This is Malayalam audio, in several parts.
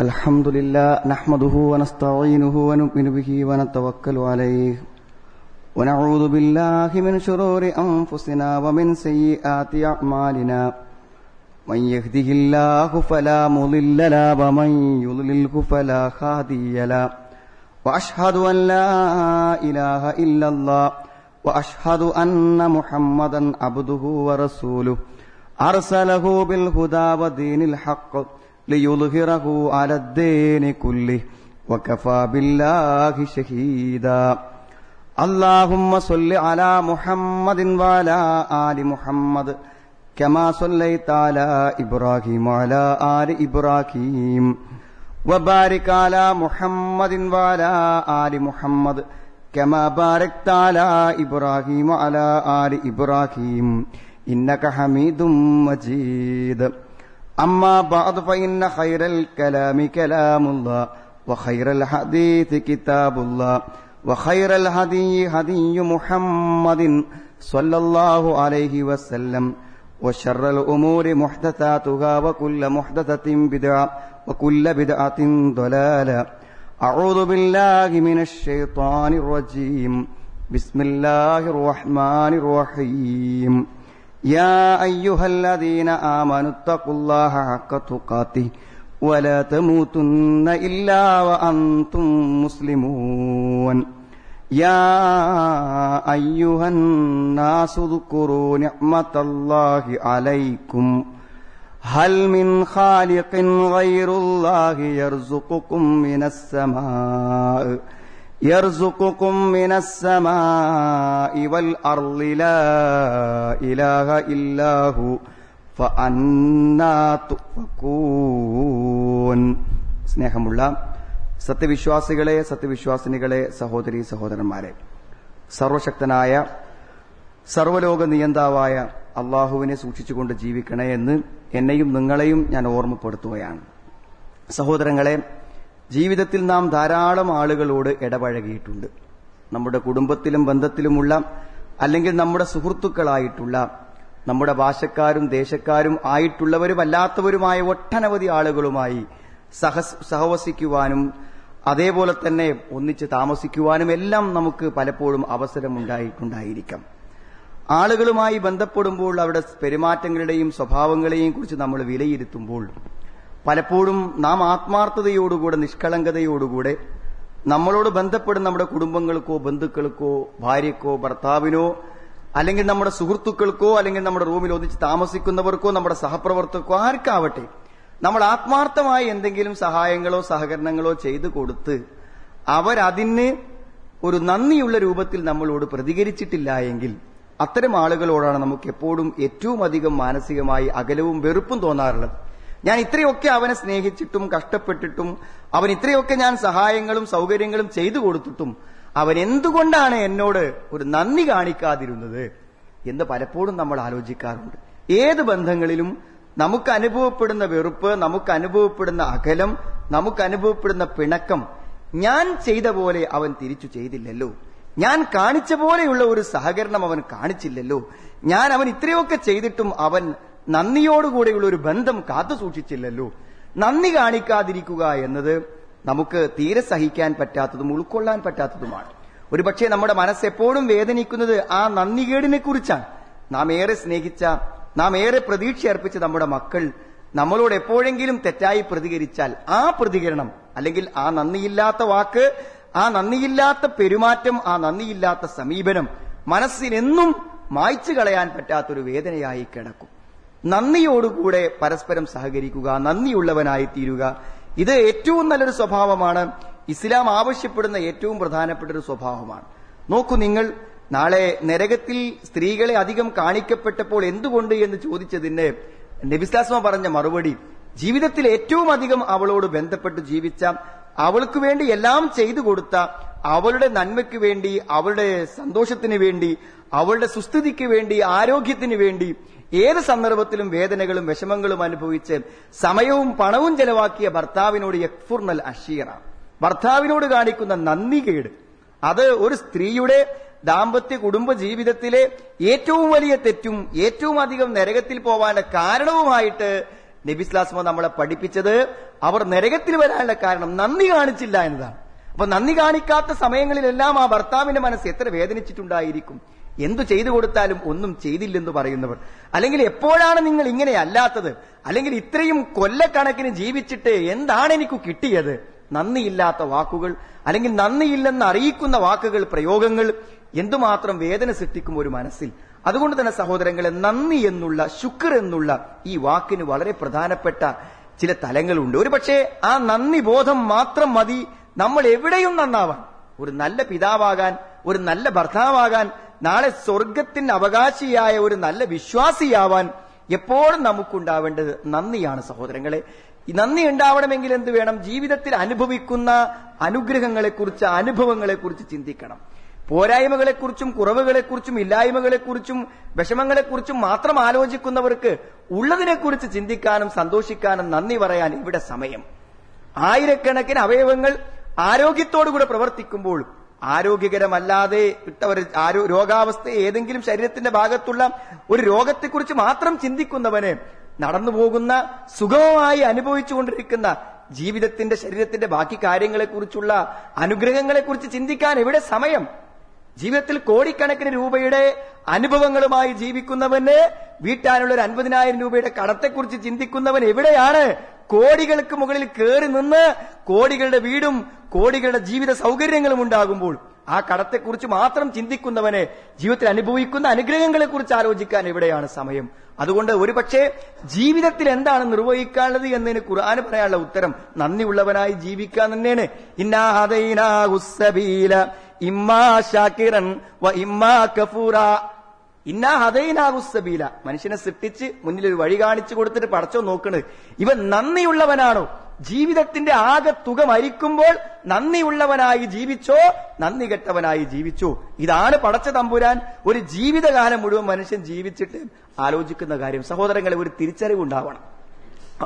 الحمد لله نحمده ونستعينه ونؤمن به ونتوكل عليه. ونعوذ بالله من شرور أنفسنا ومن سيئات أعمالنا. من يهده الله فلا مضل له ومن يضلله فلا هادي له. وأشهد أن لا إله إلا الله. وأشهد أن محمدا عبده ورسوله. أرسله بالهدى ودين الحق. ليظهره على الدين كله وكفى بالله شهيدا. اللهم صل على محمد وعلى آل محمد كما صليت على إبراهيم وعلى آل إبراهيم وبارك على محمد وعلى آل محمد كما باركت على إبراهيم وعلى آل إبراهيم. إنك حميد مجيد. أما بعد فإن خير الكلام كلام الله وخير الحديث كتاب الله وخير الهدي هدي محمد صلى الله عليه وسلم وشر الأمور محدثاتها وكل محدثة بدعة وكل بدعة ضلالة. أعوذ بالله من الشيطان الرجيم. بسم الله الرحمن الرحيم. يا أيها الذين آمنوا اتقوا الله حق تقاته ولا تموتن إلا وأنتم مسلمون. يا أيها الناس اذكروا نعمة الله عليكم. هل من خالق غير الله يرزقكم من السماء؟ يرزقكم من السماء والأرض لا إله إلا هو فأنا تؤفكون സ്നേഹമുള്ള സത്യവിശ്വാസികളെ സത്യവിശ്വാസിനികളെ സഹോദരി സഹോദരന്മാരെ സർവശക്തനായ സർവലോക നിയന്താവായ അള്ളാഹുവിനെ സൂക്ഷിച്ചുകൊണ്ട് ജീവിക്കണേ എന്ന് എന്നെയും നിങ്ങളെയും ഞാൻ ഓർമ്മപ്പെടുത്തുകയാണ് സഹോദരങ്ങളെ ജീവിതത്തിൽ നാം ധാരാളം ആളുകളോട് ഇടപഴകിയിട്ടുണ്ട്. നമ്മുടെ കുടുംബത്തിലും ബന്ധത്തിലുമുള്ള അല്ലെങ്കിൽ നമ്മുടെ സുഹൃത്തുക്കളായിട്ടുള്ള നമ്മുടെ ഭാഷക്കാരും ദേശക്കാരും ആയിട്ടുള്ളവരും അല്ലാത്തവരുമായ ഒട്ടനവധി ആളുകളുമായി സഹ സഹവസിക്കുവാനും അതേപോലെ തന്നെ ഒന്നിച്ച് താമസിക്കുവാനും എല്ലാം നമുക്ക് പലപ്പോഴും അവസരമുണ്ടായിട്ടുണ്ടായിരിക്കാം. ആളുകളുമായി ബന്ധപ്പെടുമ്പോൾ അവരുടെ പെരുമാറ്റങ്ങളുടെയും സ്വഭാവങ്ങളെയും കുറിച്ച് നമ്മൾ വിലയിരുത്തുമ്പോൾ പലപ്പോഴും നാം ആത്മാർത്ഥതയോടുകൂടെ നിഷ്കളങ്കതയോടുകൂടെ നമ്മളോട് ബന്ധപ്പെടുന്ന നമ്മുടെ കുടുംബങ്ങൾക്കോ ബന്ധുക്കൾക്കോ ഭാര്യക്കോ ഭർത്താവിനോ അല്ലെങ്കിൽ നമ്മുടെ സുഹൃത്തുക്കൾക്കോ അല്ലെങ്കിൽ നമ്മുടെ റൂമിൽ ഒന്നിച്ച് താമസിക്കുന്നവർക്കോ നമ്മുടെ സഹപ്രവർത്തകർക്കോ ആർക്കാവട്ടെ നമ്മൾ ആത്മാർത്ഥമായി എന്തെങ്കിലും സഹായങ്ങളോ സഹകരണങ്ങളോ ചെയ്തു കൊടുത്ത് അവരതിന് ഒരു നന്ദിയുള്ള രൂപത്തിൽ നമ്മളോട് പ്രതികരിച്ചിട്ടില്ല എങ്കിൽ അത്തരം ആളുകളോടാണ് നമുക്ക് എപ്പോഴും ഏറ്റവും അധികം മാനസികമായി അകലവും വെറുപ്പും തോന്നാറുള്ളത്. ഞാൻ ഇത്രയൊക്കെ അവനെ സ്നേഹിച്ചിട്ടും കഷ്ടപ്പെട്ടിട്ടും അവൻ ഇത്രയൊക്കെ ഞാൻ സഹായങ്ങളും സൗകര്യങ്ങളും ചെയ്തു കൊടുത്തിട്ടും അവൻ എന്തുകൊണ്ടാണ് എന്നോട് ഒരു നന്ദി കാണിക്കാതിരുന്നത് എന്ന് പലപ്പോഴും നമ്മൾ ആലോചിക്കാറുണ്ട്. ഏത് ബന്ധങ്ങളിലും നമുക്ക് അനുഭവപ്പെടുന്ന വെറുപ്പ് നമുക്ക് അനുഭവപ്പെടുന്ന അകലം നമുക്ക് അനുഭവപ്പെടുന്ന പിണക്കം ഞാൻ ചെയ്ത പോലെ അവൻ തിരിച്ചു ചെയ്തില്ലല്ലോ. ഞാൻ കാണിച്ച പോലെയുള്ള ഒരു സഹകരണം അവൻ കാണിച്ചില്ലല്ലോ. ഞാൻ അവൻ ഇത്രയൊക്കെ ചെയ്തിട്ടും അവൻ നന്ദിയോടുകൂടെയുള്ള ഒരു ബന്ധം കാത്തു സൂക്ഷിച്ചില്ലല്ലോ. നന്ദി കാണിക്കാതിരിക്കുക എന്നത് നമുക്ക് തീരെ സഹിക്കാൻ പറ്റാത്തതും ഉൾക്കൊള്ളാൻ പറ്റാത്തതുമാണ്. ഒരുപക്ഷെ നമ്മുടെ മനസ്സെപ്പോഴും വേദനിക്കുന്നത് ആ നന്ദികേടിനെ കുറിച്ചാണ് നാം ഏറെ സ്നേഹിച്ച നാം ഏറെ പ്രതീക്ഷ അർപ്പിച്ച നമ്മുടെ മക്കൾ നമ്മളോട് എപ്പോഴെങ്കിലും തെറ്റായി പ്രതികരിച്ചാൽ ആ പ്രതികരണം അല്ലെങ്കിൽ ആ നന്ദിയില്ലാത്ത വാക്ക് ആ നന്ദിയില്ലാത്ത പെരുമാറ്റം ആ നന്ദിയില്ലാത്ത സമീപനം മനസ്സിനെന്നും മായ്ച്ചു കളയാൻ പറ്റാത്തൊരു വേദനയായി കിടക്കും. നന്ദിയോടുകൂടെ പരസ്പരം സഹകരിക്കുക നന്ദിയുള്ളവനായി തീരുക. ഇത് ഏറ്റവും നല്ലൊരു സ്വഭാവമാണ്. ഇസ്ലാം ആവശ്യപ്പെടുന്ന ഏറ്റവും പ്രധാനപ്പെട്ട ഒരു സ്വഭാവമാണ്. നോക്കൂ നിങ്ങൾ നാളെ നരകത്തിൽ സ്ത്രീകളെ അധികം കാണിക്കപ്പെട്ടപ്പോൾ എന്തുകൊണ്ട് എന്ന് ചോദിച്ചതിന് നബിസ്ലാസ്മ പറഞ്ഞ മറുപടി ജീവിതത്തിൽ ഏറ്റവും അധികം അവളോട് ബന്ധപ്പെട്ട് ജീവിച്ച അവൾക്ക് വേണ്ടി എല്ലാം ചെയ്തു കൊടുത്ത അവളുടെ നന്മയ്ക്ക് വേണ്ടി അവളുടെ സന്തോഷത്തിന് വേണ്ടി അവളുടെ സുസ്ഥിതിക്ക് വേണ്ടി ആരോഗ്യത്തിന് വേണ്ടി ഏത് സന്ദർഭത്തിലും വേദനകളും വിഷമങ്ങളും അനുഭവിച്ച് സമയവും പണവും ചെലവാക്കിയ ഭർത്താവിനോട് യക്ഫുർണൽ അഷീറ. ഭർത്താവിനോട് കാണിക്കുന്ന നന്ദികേട് അത് ഒരു സ്ത്രീയുടെ ദാമ്പത്യ കുടുംബ ജീവിതത്തിലെ ഏറ്റവും വലിയ തെറ്റും ഏറ്റവും അധികം നരകത്തിൽ പോവാനുള്ള കാരണവുമായിട്ട് നബിസ്ലാസ്മ നമ്മളെ പഠിപ്പിച്ചത് അവർ നരകത്തിൽ വരാനുള്ള കാരണം നന്ദി കാണിച്ചില്ല എന്നതാണ്. അപ്പൊ നന്ദി കാണിക്കാത്ത സമയങ്ങളിലെല്ലാം ആ ഭർത്താവിന്റെ മനസ്സ് എത്ര വേദനിച്ചിട്ടുണ്ടായിരിക്കും. എന്തു ചെയ്തു കൊടുത്താലും ഒന്നും ചെയ്തില്ലെന്ന് പറയുന്നവർ. അല്ലെങ്കിൽ എപ്പോഴാണ് നിങ്ങൾ ഇങ്ങനെ അല്ലാത്തത്? അല്ലെങ്കിൽ ഇത്രയും കൊല്ലക്കണക്കിന് ജീവിച്ചിട്ട് എന്താണ് എനിക്ക് കിട്ടിയത്? നന്ദിയില്ലാത്ത വാക്കുകൾ അല്ലെങ്കിൽ നന്ദിയില്ലെന്ന് അറിയിക്കുന്ന വാക്കുകൾ പ്രയോഗങ്ങൾ എന്തുമാത്രം വേദന സൃഷ്ടിക്കും ഒരു മനസ്സിൽ. അതുകൊണ്ട് തന്നെ സഹോദരങ്ങളെ നന്ദി എന്നുള്ള ശുക്ർ എന്നുള്ള ഈ വാക്കിന് വളരെ പ്രധാനപ്പെട്ട ചില തലങ്ങളുണ്ട്. ഒരു പക്ഷേ ആ നന്ദി ബോധം മാത്രം മതി. നമ്മൾ എവിടെയും നന്നാവാൻ ഒരു നല്ല പിതാവാകാൻ ഒരു നല്ല ഭർത്താവാകാൻ നാളെ സ്വർഗത്തിന് അവകാശിയായ ഒരു നല്ല വിശ്വാസിയാവാൻ എപ്പോഴും നമുക്കുണ്ടാവേണ്ടത് നന്ദിയാണ് സഹോദരങ്ങളെ. നന്ദി ഉണ്ടാവണമെങ്കിൽ എന്ത് വേണം? ജീവിതത്തിൽ അനുഭവിക്കുന്ന അനുഗ്രഹങ്ങളെക്കുറിച്ച് അനുഭവങ്ങളെക്കുറിച്ച് ചിന്തിക്കണം. പോരായ്മകളെക്കുറിച്ചും കുറവുകളെക്കുറിച്ചും ഇല്ലായ്മകളെക്കുറിച്ചും വിഷമങ്ങളെക്കുറിച്ചും മാത്രം ആലോചിക്കുന്നവർക്ക് ഉള്ളതിനെക്കുറിച്ച് ചിന്തിക്കാനും സന്തോഷിക്കാനും നന്ദി പറയാൻ ഇവിടെ സമയം. ആയിരക്കണക്കിന് അവയവങ്ങൾ ആരോഗ്യത്തോടുകൂടെ പ്രവർത്തിക്കുമ്പോൾ ആരോഗ്യകരമല്ലാതെ ഇട്ട ഒരു ആരോ രോഗാവസ്ഥ ഏതെങ്കിലും ശരീരത്തിന്റെ ഭാഗത്തുള്ള ഒരു രോഗത്തെക്കുറിച്ച് മാത്രം ചിന്തിക്കുന്നവന് നടന്നു പോകുന്ന സുഗമമായി അനുഭവിച്ചുകൊണ്ടിരിക്കുന്ന ജീവിതത്തിന്റെ ശരീരത്തിന്റെ ബാക്കി കാര്യങ്ങളെക്കുറിച്ചുള്ള അനുഗ്രഹങ്ങളെക്കുറിച്ച് ചിന്തിക്കാൻ എവിടെ സമയം? ജീവിതത്തിൽ കോടിക്കണക്കിന് രൂപയുടെ അനുഭവങ്ങളുമായി ജീവിക്കുന്നവന് വീട്ടാനുള്ള ഒരു അൻപതിനായിരം രൂപയുടെ കടത്തെക്കുറിച്ച് ചിന്തിക്കുന്നവൻ എവിടെയാണ്? കോടികൾക്ക് മുകളിൽ കയറി നിന്ന് കോടികളുടെ വീടും കോടികളുടെ ജീവിത സൗകര്യങ്ങളും ഉണ്ടാകുമ്പോൾ ആ കടത്തെക്കുറിച്ച് മാത്രം ചിന്തിക്കുന്നവന് ജീവിതത്തിൽ അനുഭവിക്കുന്ന അനുഗ്രഹങ്ങളെ കുറിച്ച് ആലോചിക്കാൻ എവിടെയാണ് സമയം? അതുകൊണ്ട് ഒരുപക്ഷെ ജീവിതത്തിൽ എന്താണ് നിർവഹിക്കാനുള്ളത് എന്നതിന് ഖുർആന് പറയാനുള്ള ഉത്തരം നന്ദിയുള്ളവനായി ജീവിക്കാൻ തന്നെയാണ്. ഇന്നാ ഇമ്മാ ഷാക്കിറൻ വ ഇമ്മാ കഫൂറ. ഇന്നാ ഹദൈനാഹുസ്സബീല മനുഷ്യനെ സൃഷ്ടിച്ച് മുന്നിൽ ഒരു വഴി കാണിച്ചു കൊടുത്തിട്ട് പടച്ചോ നോക്കണത് ഇവൻ നന്ദിയുള്ളവനാണോ? ജീവിതത്തിന്റെ ആകെ തുക മരിക്കുമ്പോൾ നന്ദിയുള്ളവനായി ജീവിച്ചോ? നന്ദി കെട്ടവനായി ജീവിച്ചോ? ഇതാണ് പടച്ച തമ്പുരാൻ. ഒരു ജീവിതകാലം മുഴുവൻ മനുഷ്യൻ ജീവിച്ചിട്ട് ആലോചിക്കുന്ന കാര്യം. സഹോദരങ്ങളെ ഒരു തിരിച്ചറിവ് ഉണ്ടാവണം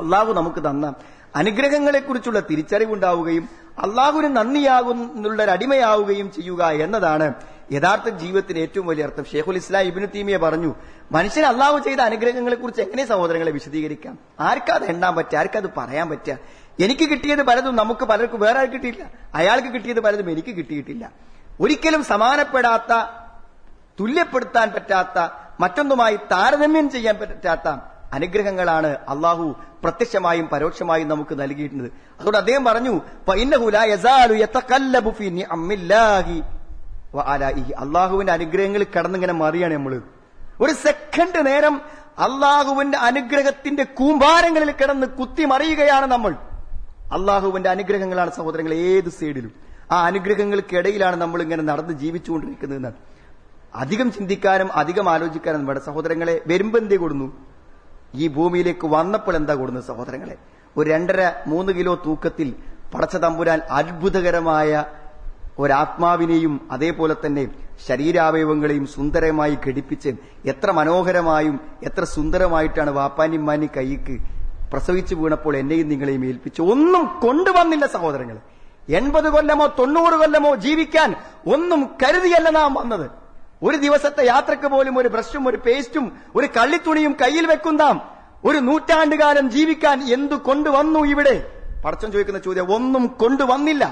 അള്ളാഹു നമുക്ക് തന്ന അനുഗ്രഹങ്ങളെക്കുറിച്ചുള്ള തിരിച്ചറിവുണ്ടാവുകയും അള്ളാഹുവിന് നന്ദിയാകുന്നുള്ള ഒരു അടിമയാവുകയും ചെയ്യുക എന്നതാണ് യഥാർത്ഥ ജീവിതത്തിന് ഏറ്റവും വലിയ അർത്ഥം. ഷേഖുൽ ഇസ്ലാം ഇബിനു തീമിയ പറഞ്ഞു മനുഷ്യൻ അള്ളാഹു ചെയ്ത അനുഗ്രഹങ്ങളെ കുറിച്ച് എങ്ങനെ സഹോദരങ്ങളെ വിശദീകരിക്കാം? ആർക്കത് എണ്ണാൻ പറ്റുക? ആർക്കത് പറയാൻ പറ്റുക? എനിക്ക് കിട്ടിയത് പലതും നമുക്ക് പലർക്കും വേറെ ആൾക്ക് കിട്ടിയില്ല അയാൾക്ക് കിട്ടിയത് പലതും എനിക്ക് കിട്ടിയിട്ടില്ല. ഒരിക്കലും സമാനപ്പെടാത്ത തുല്യപ്പെടുത്താൻ പറ്റാത്ത മറ്റൊന്നുമായി താരതമ്യം ചെയ്യാൻ പറ്റാത്ത അനുഗ്രഹങ്ങളാണ് അള്ളാഹു പ്രത്യക്ഷമായും പരോക്ഷമായും നമുക്ക് നൽകിയിട്ടുണ്ട് അതുകൊണ്ട് അദ്ദേഹം പറഞ്ഞു അള്ളാഹുവിന്റെ അനുഗ്രഹങ്ങൾ കടന്നിങ്ങനെ മറിയാണ് നമ്മൾ. ഒരു സെക്കൻഡ് നേരം അള്ളാഹുവിന്റെ അനുഗ്രഹത്തിന്റെ കൂമ്പാരങ്ങളിൽ കിടന്ന് കുത്തി മറിയുകയാണ് നമ്മൾ. അള്ളാഹുവിന്റെ അനുഗ്രഹങ്ങളാണ് സഹോദരങ്ങൾ ഏത് സൈഡിലും. ആ അനുഗ്രഹങ്ങൾക്കിടയിലാണ് നമ്മൾ ഇങ്ങനെ നടന്ന് ജീവിച്ചുകൊണ്ടിരിക്കുന്നത് അധികം ചിന്തിക്കാനും അധികം ആലോചിക്കാനും വേണ്ട സഹോദരങ്ങളെ വരുമ്പന്തി കൊടുന്നു ഈ ഭൂമിയിലേക്ക് വന്നപ്പോൾ എന്താ കൂടുന്നത് സഹോദരങ്ങളെ? ഒരു രണ്ടര മൂന്ന് കിലോ തൂക്കത്തിൽ പടച്ച തമ്പുരാൻ അത്ഭുതകരമായ ഒരാത്മാവിനെയും അതേപോലെ തന്നെ ശരീരാവയവങ്ങളെയും സുന്ദരമായി ഘടിപ്പിച്ച് എത്ര മനോഹരമായും എത്ര സുന്ദരമായിട്ടാണ് വാപ്പാനിമ്മാനി കൈക്ക് പ്രസവിച്ചു വീണപ്പോൾ എന്നെയും നിങ്ങളെയും ഏൽപ്പിച്ചു. ഒന്നും കൊണ്ടുവന്നില്ല സഹോദരങ്ങൾ എൺപത് കൊല്ലമോ തൊണ്ണൂറ് കൊല്ലമോ ജീവിക്കാൻ ഒന്നും കരുതിയല്ല നാം വന്നത്. ഒരു ദിവസത്തെ യാത്രയ്ക്ക് പോലും ഒരു ബ്രഷും ഒരു പേസ്റ്റും ഒരു കള്ളിത്തുണിയും കയ്യിൽ വെക്കുന്നതാം. ഒരു നൂറ്റാണ്ടുകാലം ജീവിക്കാൻ എന്തു കൊണ്ടുവന്നു ഇവിടെ? പടച്ചം ചോദിക്കുന്ന ചോദ്യം ഒന്നും കൊണ്ടുവന്നില്ല.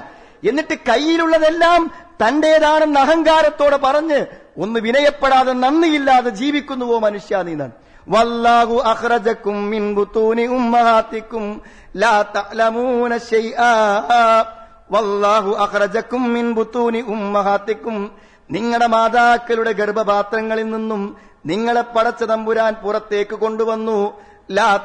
എന്നിട്ട് കയ്യിലുള്ളതെല്ലാം തന്റേതാണെന്ന് അഹങ്കാരത്തോടെ പറഞ്ഞ് ഒന്ന് വിനയപ്പെടാതെ നന്ദിയില്ലാതെ ജീവിക്കുന്നുവോ മനുഷ്യ നീന്താൻ വല്ലാഹു അഹ്റജക്കും ലാ തഅലമൂന വല്ലാഹു അഹ്റജക്കും ഉമ്മഹാത്തിക്കും നിങ്ങളുടെ മാതാക്കളുടെ ഗർഭപാത്രങ്ങളിൽ നിന്നും നിങ്ങളെ പടച്ച തമ്പുരാൻ പുറത്തേക്ക് കൊണ്ടുവന്നു. ലാ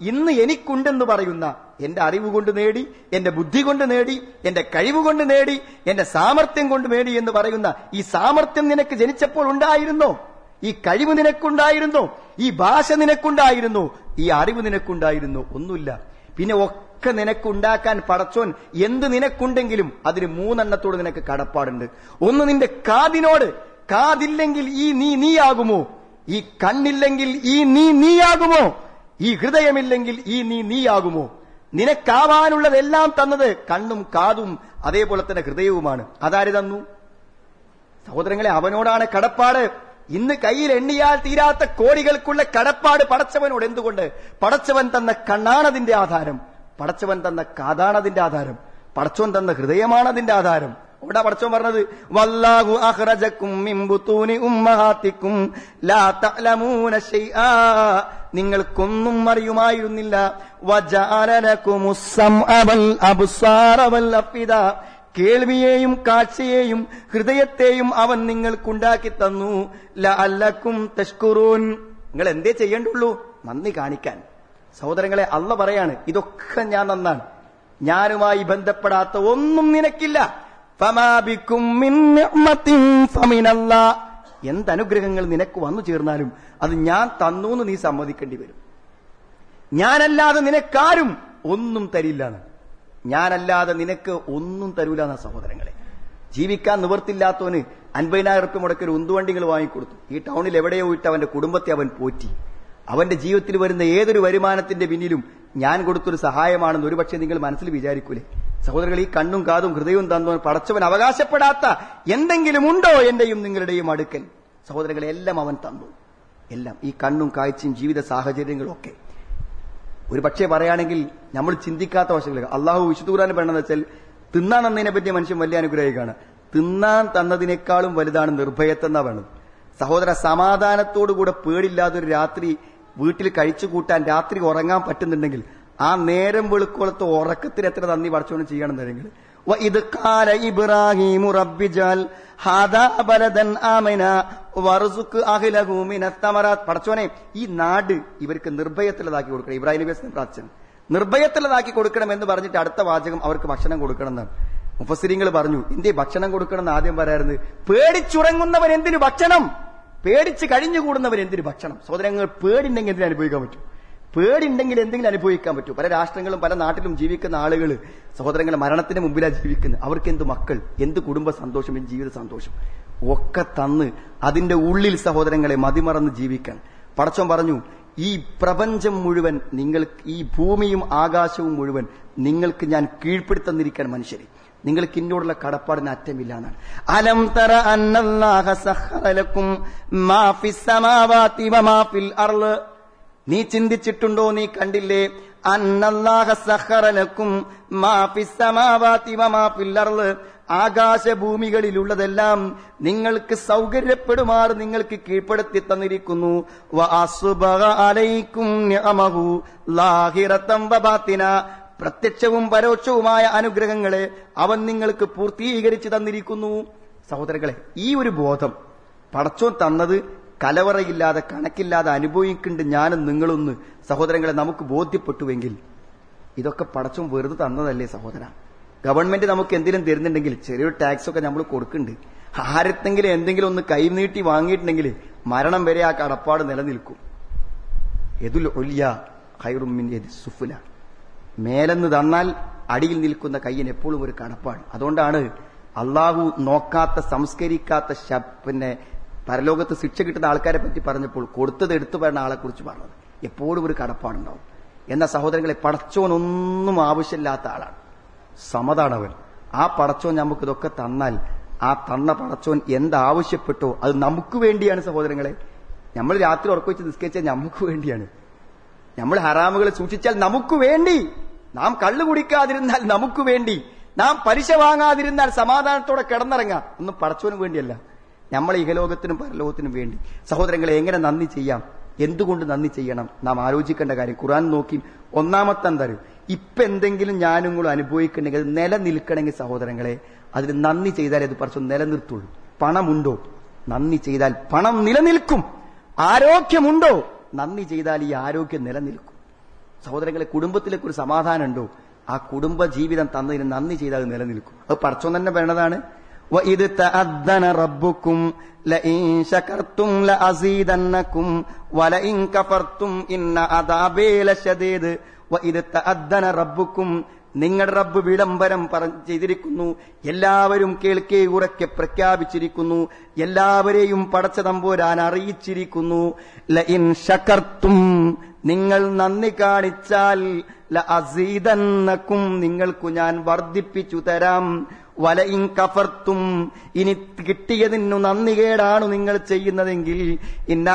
ഇന്ന് എനിക്കുണ്ടെന്ന് പറയുന്ന എന്റെ അറിവ് കൊണ്ട് നേടി എന്റെ ബുദ്ധി കൊണ്ട് നേടി എന്റെ കഴിവ് കൊണ്ട് നേടി എന്റെ സാമർത്ഥ്യം കൊണ്ട് നേടി എന്ന് പറയുന്ന ഈ സാമർത്ഥ്യം നിനക്ക് ജനിച്ചപ്പോൾ ഉണ്ടായിരുന്നോ? ഈ കഴിവ് നിനക്കുണ്ടായിരുന്നോ? ഈ ഭാഷ നിനക്കുണ്ടായിരുന്നു? ഈ അറിവ് നിനക്കുണ്ടായിരുന്നു? ഒന്നുമില്ല. പിന്നെ ഒക്കെ നിനക്കുണ്ടാക്കാൻ പടച്ചോൻ എന്ത് നിനക്കുണ്ടെങ്കിലും അതിന് മൂന്നെണ്ണത്തോട് നിനക്ക് കടപ്പാടുണ്ട്. ഒന്ന് നിന്റെ കാതിനോട് കാതില്ലെങ്കിൽ ഈ നീ നീയാകുമോ? ഈ കണ്ണില്ലെങ്കിൽ ഈ നീ നീയാകുമോ? ഈ ഹൃദയമില്ലെങ്കിൽ ഈ നീ നീയാകുമോ? നിനക്കാവാനുള്ളതെല്ലാം തന്നത് കണ്ണും കാതും അതേപോലെ തന്നെ ഹൃദയവുമാണ്. അതാര് തന്നു? സഹോദരങ്ങളെ അവനോടാണ് കടപ്പാട്. ഇന്ന് കയ്യിൽ എണ്ണിയാൽ തീരാത്ത കോടികൾക്കുള്ള കടപ്പാട് പടച്ചവനോട് എന്തുകൊണ്ട്? പടച്ചവൻ തന്ന കണ്ണാണതിന്റെ ആധാരം. പടച്ചവൻ തന്ന കാതാണതിന്റെ ആധാരം. പടച്ചവൻ തന്ന ഹൃദയമാണ് അതിന്റെ ആധാരം. ഇവിടെ പടച്ചവൻ പറഞ്ഞത്? വല്ലാഹു അഹ്റജക്കും ഉമ്മഹാത്തിക്കും ലാ തഅലമൂന നിങ്ങൾക്കൊന്നും അറിയുമായിരുന്നില്ല. വജഅല ലക്കുമുസ് വൽ വൽ കേൾവിയെയും കാഴ്ചയെയും ഹൃദയത്തെയും അവൻ നിങ്ങൾക്കുണ്ടാക്കി തന്നു. ലും തഷ്കുറൂൻ. നിങ്ങൾ എന്തേ ചെയ്യേണ്ടുള്ളൂ? നന്ദി കാണിക്കാൻ. സഹോദരങ്ങളെ അല്ല പറയാണ് ഇതൊക്കെ ഞാൻ നന്നാണ്. ഞാനുമായി ബന്ധപ്പെടാത്ത ഒന്നും നിനക്കില്ല. എന്തനുഗ്രഹങ്ങൾ നിനക്ക് വന്നു ചേർന്നാലും അത് ഞാൻ തന്നു എന്ന് നീ സമ്മതിക്കേണ്ടി വരും. ഞാനല്ലാതെ നിനക്കാരും ഒന്നും തരില്ലാണ് ഞാനല്ലാതെ നിനക്ക് ഒന്നും തരൂല സഹോദരങ്ങളെ. ജീവിക്കാൻ നിവർത്തില്ലാത്തവന് അൻപതിനായിരം റുപ്യ മുടക്കൊരു ഉന്തുവണ്ടികൾ വാങ്ങിക്കൊടുത്തു. ഈ ടൗണിൽ എവിടെയോ ഇട്ട് അവന്റെ കുടുംബത്തെ അവൻ പോറ്റി. അവന്റെ ജീവിതത്തിൽ വരുന്ന ഏതൊരു വരുമാനത്തിന്റെ പിന്നിലും ഞാൻ കൊടുത്തൊരു സഹായമാണെന്ന് ഒരുപക്ഷെ നിങ്ങൾ മനസ്സിൽ വിചാരിക്കൂലേ? സഹോദരങ്ങൾ ഈ കണ്ണും കാതും ഹൃദയവും തന്നോ പടച്ചവൻ അവകാശപ്പെടാത്ത എന്തെങ്കിലും ഉണ്ടോ എന്റെയും നിങ്ങളുടെയും അടുക്കൽ? സഹോദരങ്ങളെ എല്ലാം അവൻ തന്നു. എല്ലാം. ഈ കണ്ണും കാഴ്ചയും ജീവിത സാഹചര്യങ്ങളും ഒക്കെ ഒരു പക്ഷേ പറയുകയാണെങ്കിൽ നമ്മൾ ചിന്തിക്കാത്ത വശങ്ങൾ. അള്ളാഹു വിശുദ്ധ ഖുർആൻ പറയണമെന്ന് വെച്ചാൽ തിന്നാൻ തന്നതിനെ പറ്റിയ മനുഷ്യൻ വലിയ അനുഗ്രഹിക്കാണ് തിന്നാൻ തന്നതിനേക്കാളും വലുതാണ് നിർഭയത്തെന്നാ വേണം സഹോദര സമാധാനത്തോടുകൂടെ പേടില്ലാതെ ഒരു രാത്രി വീട്ടിൽ കഴിച്ചു കൂട്ടാൻ രാത്രി ഉറങ്ങാൻ പറ്റുന്നുണ്ടെങ്കിൽ ആ നേരം വെളുക്കോളത്ത് ഉറക്കത്തിൽ എത്ര നന്ദി പഠിച്ചുകൊണ്ട് ചെയ്യണമെന്നുണ്ടെങ്കിൽ ഇത് കാല മിനത്തമറാത്ത് പടച്ചോനെ ഈ നാട് ഇവർക്ക് നിർഭയത്തിലതാക്കി കൊടുക്കണം. ഇബ്രാഹിം നബി പ്രാർത്ഥന നിർഭയത്തിലതാക്കി കൊടുക്കണം എന്ന് പറഞ്ഞിട്ട് അടുത്ത വാചകം അവർക്ക് ഭക്ഷണം കൊടുക്കണം എന്നാണ് മുഫസിരിങ്ങൾ പറഞ്ഞു. ഇന്ത്യ ഭക്ഷണം കൊടുക്കണം എന്ന് ആദ്യം പറയാറുണ്ട്. പേടിച്ചുറങ്ങുന്നവൻ എന്തിനു ഭക്ഷണം? പേടിച്ച് കഴിഞ്ഞുകൂടുന്നവർ എന്തിനു ഭക്ഷണം? സഹോദരങ്ങൾ പേടിണ്ടെങ്കിൽ എന്തിനു അനുഭവിക്കാൻ പറ്റും? പേടിണ്ടെങ്കിൽ എന്തെങ്കിലും അനുഭവിക്കാൻ പറ്റും. പല രാഷ്ട്രങ്ങളും പല നാട്ടിലും ജീവിക്കുന്ന ആളുകൾ സഹോദരങ്ങളെ മരണത്തിന് മുമ്പിലാണ് ജീവിക്കുന്നത്. അവർക്ക് എന്ത് മക്കൾ? എന്ത് കുടുംബ സന്തോഷം? എന്ത് ജീവിത സന്തോഷം? ഒക്കെ തന്ന് അതിന്റെ ഉള്ളിൽ സഹോദരങ്ങളെ മതിമറന്ന് ജീവിക്കാൻ. പടച്ചോൻ പറഞ്ഞു ഈ പ്രപഞ്ചം മുഴുവൻ നിങ്ങൾക്ക് ഈ ഭൂമിയും ആകാശവും മുഴുവൻ നിങ്ങൾക്ക് ഞാൻ കീഴ്പ്പെടുത്തന്നിരിക്കാൻ മനുഷ്യരെ. നിങ്ങൾക്ക് ഇന്നോടുള്ള കടപ്പാടിന് അറ്റമില്ല എന്നാണ്. അർൾ. നീ ചിന്തിച്ചിട്ടുണ്ടോ? നീ കണ്ടില്ലേ? ആകാശഭൂമികളിലുള്ളതെല്ലാം നിങ്ങൾക്ക് സൗകര്യപ്പെടുമാർ നിങ്ങൾക്ക് കീഴ്പ്പെടുത്തി തന്നിരിക്കുന്നു. പ്രത്യക്ഷവും പരോക്ഷവുമായ അനുഗ്രഹങ്ങളെ അവൻ നിങ്ങൾക്ക് പൂർത്തീകരിച്ചു തന്നിരിക്കുന്നു. സഹോദരങ്ങളെ ഈ ഒരു ബോധം പടച്ചോൻ തന്നത് കലവറയില്ലാതെ കണക്കില്ലാതെ അനുഭവിക്കുന്നുണ്ട് ഞാനും നിങ്ങളൊന്ന്. സഹോദരങ്ങളെ നമുക്ക് ബോധ്യപ്പെട്ടുവെങ്കിൽ ഇതൊക്കെ പടച്ചും വെറുതെ തന്നതല്ലേ സഹോദര? ഗവൺമെന്റ് നമുക്ക് എന്തെങ്കിലും തരുന്നുണ്ടെങ്കിൽ ചെറിയൊരു ടാക്സ് ഒക്കെ നമ്മൾ കൊടുക്കുന്നുണ്ട്. ആരത്തെങ്കിലും എന്തെങ്കിലും ഒന്ന് കൈനീട്ടി വാങ്ങിയിട്ടുണ്ടെങ്കിൽ മരണം വരെ ആ കടപ്പാട് നിലനിൽക്കും. എതുൽ ഒല്യ ഹൈറുമിൻ എതി സുഫുല. മേലെന്ന് തന്നാൽ അടിയിൽ നിൽക്കുന്ന കയ്യന് എപ്പോഴും ഒരു കടപ്പാട്. അതുകൊണ്ടാണ് അള്ളാഹു നോക്കാത്ത സംസ്കരിക്കാത്ത പിന്നെ പരലോകത്ത് ശിക്ഷ കിട്ടുന്ന ആൾക്കാരെ പറ്റി പറഞ്ഞപ്പോൾ കൊടുത്തത് എടുത്തു പറയുന്ന ആളെ കുറിച്ച് പറഞ്ഞത്. എപ്പോഴും ഒരു കടപ്പാടുണ്ടാവും. എന്ന സഹോദരങ്ങളെ പടച്ചോനൊന്നും ആവശ്യമില്ലാത്ത ആളാണ്. സമതാണവൻ. ആ പടച്ചോൻ നമുക്ക് ഇതൊക്കെ തന്നാൽ ആ തന്ന പടച്ചോൻ എന്താവശ്യപ്പെട്ടോ അത് നമുക്ക് വേണ്ടിയാണ് സഹോദരങ്ങളെ. നമ്മൾ രാത്രി ഉറക്കുവെച്ച് നിസ്കരിച്ചാൽ നമുക്ക് വേണ്ടിയാണ്. നമ്മൾ ഹറാമുകളെ സൂക്ഷിച്ചാൽ നമുക്ക് വേണ്ടി. നാം കള്ളു കുടിക്കാതിരുന്നാൽ നമുക്ക് വേണ്ടി. നാം പലിശ വാങ്ങാതിരുന്നാൽ സമാധാനത്തോടെ കിടന്നിറങ്ങാം. ഒന്നും പടച്ചോനും വേണ്ടിയല്ല. നമ്മളെ ഇഹലോകത്തിനും പരലോകത്തിനും വേണ്ടി. സഹോദരങ്ങളെ എങ്ങനെ നന്ദി ചെയ്യാം? എന്തുകൊണ്ട് നന്ദി ചെയ്യണം? നാം ആലോചിക്കേണ്ട കാര്യം. ഖുറാൻ നോക്കി ഒന്നാമത്തെ തരും ഇപ്പൊ എന്തെങ്കിലും ഞാനും കൂടെ അനുഭവിക്കണമെങ്കിൽ നിലനിൽക്കണമെങ്കിൽ സഹോദരങ്ങളെ അതിന് നന്ദി ചെയ്താലേ അത് പറച്ചു നിലനിർത്തുള്ളൂ. പണമുണ്ടോ? നന്ദി ചെയ്താൽ പണം നിലനിൽക്കും. ആരോഗ്യമുണ്ടോ? നന്ദി ചെയ്താൽ ഈ ആരോഗ്യം നിലനിൽക്കും. സഹോദരങ്ങളെ കുടുംബത്തിലേക്ക് ഒരു സമാധാനം ഉണ്ടോ ആ കുടുംബ ജീവിതം തന്നതിന് നന്ദി ചെയ്താൽ നിലനിൽക്കും. അത് പടച്ചോൻ തന്നെ വേണ്ടതാണ് وَإِذْ تَأَذَّنَ رَبُّكُمْ لَئِن شَكَرْتُمْ لَأَزِيدَنَّكُمْ وَلَئِن كَفَرْتُمْ إِنَّ عَذَابِي لَشَدِيدٌ وَإِذْ تَأَذَّنَ رَبُّكُمْ നിങ്ങളുടെ റബ്ബ് വിളംബരം പറഞ്ഞു ചെയ്തിരിക്കുന്നു എല്ലാവരും കേൾക്കേ ഉറക്കെ പ്രഖ്യാപിച്ചിരിക്കുന്നു എല്ലാവരെയും പടച്ച തമ്പുരാൻ അറിയിച്ചിരിക്കുന്നു ലഇൻ ഷക്കർത്തും നിങ്ങൾ നന്ദി കാണിച്ചാൽ ല അസീതന്നക്കും നിങ്ങൾക്കു ഞാൻ വർദ്ധിപ്പിച്ചു തരാം വല ഇൻ കഫർത്തും. ഇനി കിട്ടിയതിനു നന്ദി കേടാണ് നിങ്ങൾ ചെയ്യുന്നതെങ്കിൽ ഇന്ന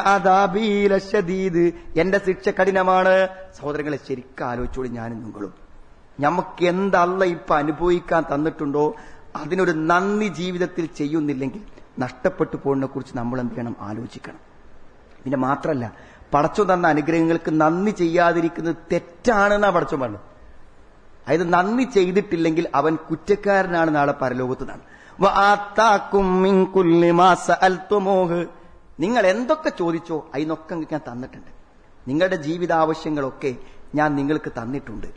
എന്റെ ശിക്ഷ കഠിനമാണ്. സഹോദരങ്ങളെ ശരിക്കും ആലോചിച്ചോളൂ ഞാനും നിങ്ങളും. നമുക്ക് എന്തല്ല ഇപ്പൊ അനുഭവിക്കാൻ തന്നിട്ടുണ്ടോ? അതിനൊരു നന്ദി ജീവിതത്തിൽ ചെയ്യുന്നില്ലെങ്കിൽ നഷ്ടപ്പെട്ടു പോകുന്നതിനെ കുറിച്ച് നമ്മൾ എന്ത് ചെയ്യണം? ആലോചിക്കണം. പിന്നെ മാത്രമല്ല പടച്ചു തന്ന അനുഗ്രഹങ്ങൾക്ക് നന്ദി ചെയ്യാതിരിക്കുന്നത് തെറ്റാണെന്നാ പടച്ചു പറഞ്ഞു അതായത് നന്ദി ചെയ്തിട്ടില്ലെങ്കിൽ അവൻ കുറ്റക്കാരനാണ് നാളെ മിൻ കുല്ലി നിങ്ങൾ എന്തൊക്കെ ചോദിച്ചോ അതിനൊക്കെ ഞാൻ തന്നിട്ടുണ്ട്. നിങ്ങളുടെ ജീവിതാവശ്യങ്ങളൊക്കെ ഞാൻ നിങ്ങൾക്ക് തന്നിട്ടുണ്ട്.